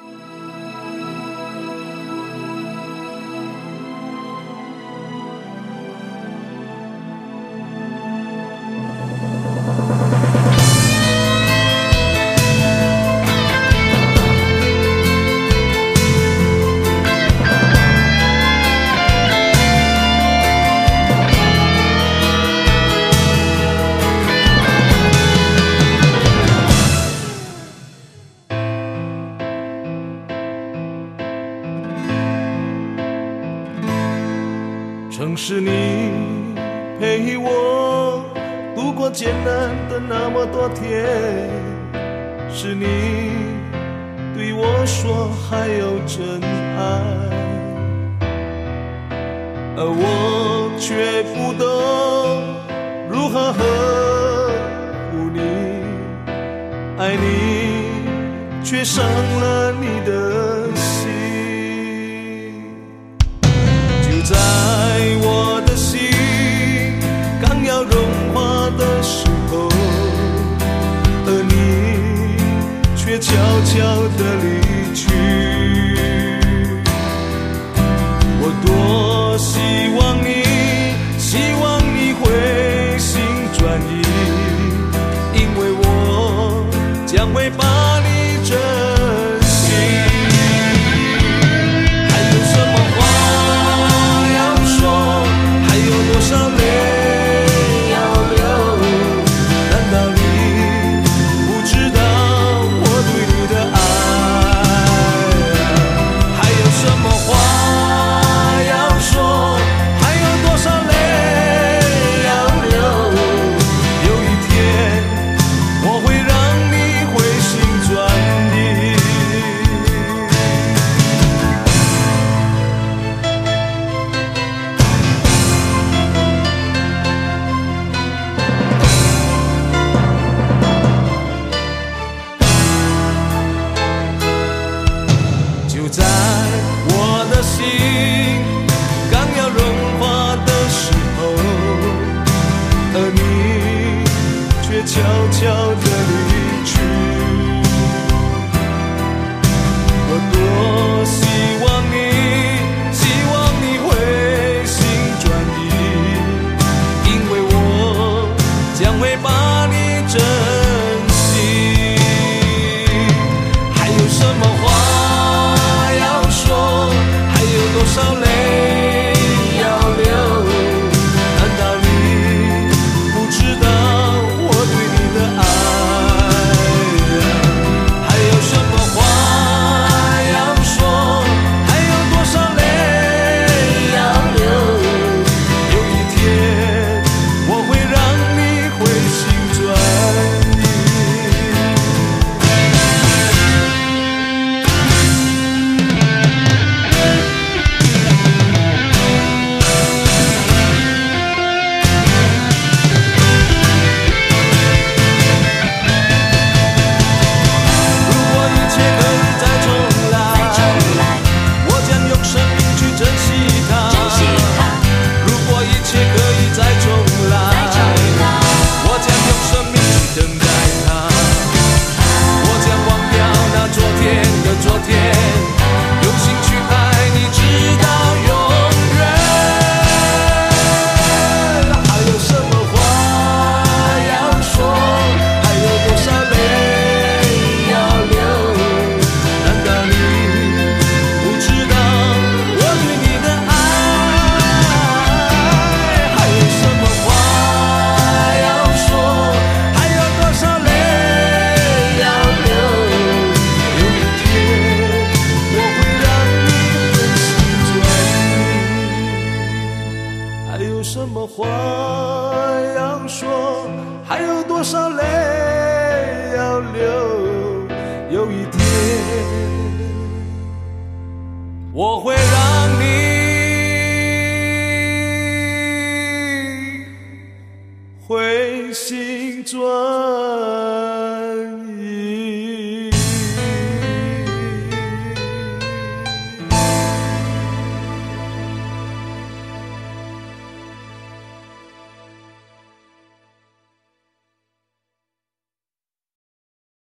Bye. 曾是你陪我度过艰难的那么多天，是你对我说还有真爱，而我却不懂如何呵护你，爱你却伤了你的心。就在悄悄地离去。我多希望就在我的心刚要融化的时候，而你却悄悄地离去。我多希望你，希望你回心转意，因为我将会把你珍惜。还有什么话？多少泪有什么话要说？还有多少泪要流？有一天，我会让你回心转意。